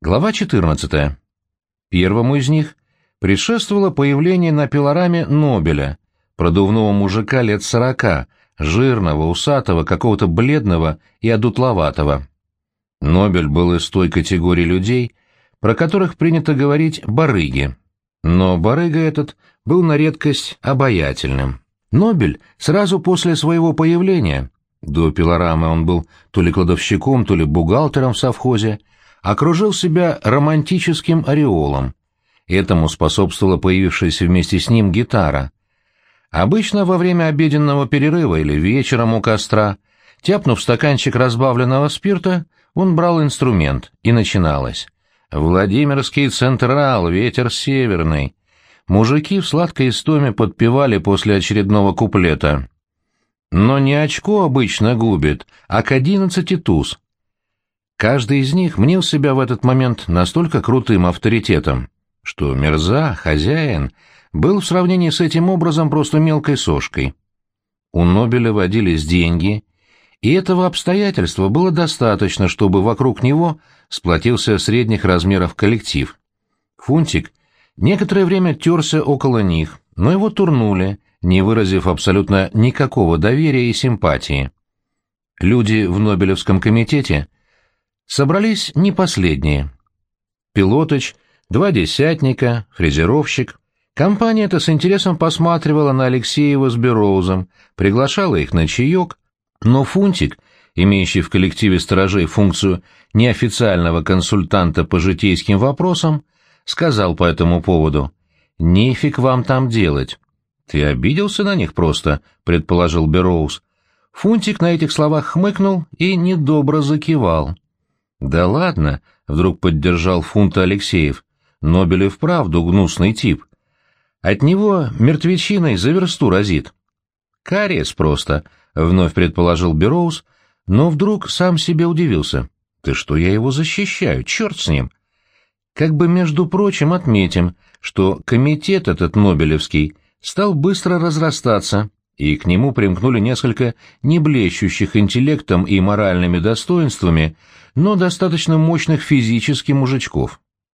Глава 14. Первому из них предшествовало появление на пилораме Нобеля, продувного мужика лет сорока, жирного, усатого, какого-то бледного и одутловатого. Нобель был из той категории людей, про которых принято говорить «барыги». Но барыга этот был на редкость обаятельным. Нобель сразу после своего появления, до пилорамы он был то ли кладовщиком, то ли бухгалтером в совхозе, окружил себя романтическим ореолом. Этому способствовала появившаяся вместе с ним гитара. Обычно во время обеденного перерыва или вечером у костра, тяпнув стаканчик разбавленного спирта, он брал инструмент, и начиналось. «Владимирский Централ, ветер северный». Мужики в сладкой истоме подпевали после очередного куплета. Но не очко обычно губит, а к одиннадцати туз. Каждый из них мнил себя в этот момент настолько крутым авторитетом, что Мерза, хозяин, был в сравнении с этим образом просто мелкой сошкой. У Нобеля водились деньги, и этого обстоятельства было достаточно, чтобы вокруг него сплотился средних размеров коллектив. Фунтик некоторое время терся около них, но его турнули, не выразив абсолютно никакого доверия и симпатии. Люди в Нобелевском комитете — Собрались не последние. Пилотыч, два десятника, фрезеровщик. Компания эта с интересом посматривала на Алексеева с Бероузом, приглашала их на чаек, но Фунтик, имеющий в коллективе сторожей функцию неофициального консультанта по житейским вопросам, сказал по этому поводу «Нефиг вам там делать». «Ты обиделся на них просто», — предположил Бероуз. Фунтик на этих словах хмыкнул и недобро закивал. «Да ладно», — вдруг поддержал фунта Алексеев, — «Нобелев правду гнусный тип. От него мертвечиной за версту разит». «Кариес просто», — вновь предположил Бероуз, но вдруг сам себе удивился. «Ты что, я его защищаю? Черт с ним!» Как бы, между прочим, отметим, что комитет этот Нобелевский стал быстро разрастаться, и к нему примкнули несколько неблещущих интеллектом и моральными достоинствами, но достаточно мощных физически мужичков.